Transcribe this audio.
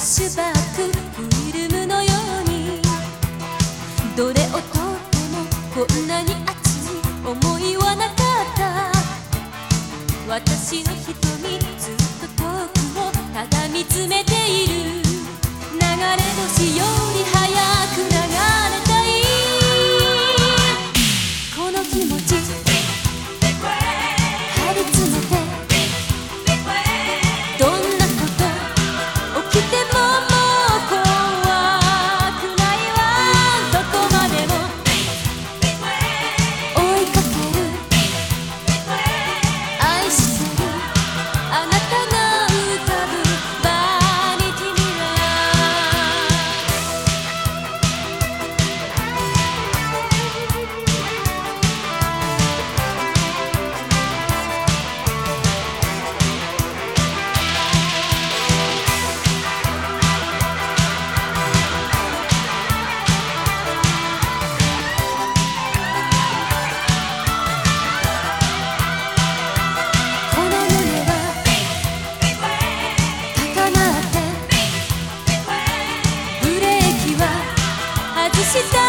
ッシュバックフィルムのように。どれをとってもこんなに熱い思いはなかった。私の瞳ずっと遠くをただ見つめてした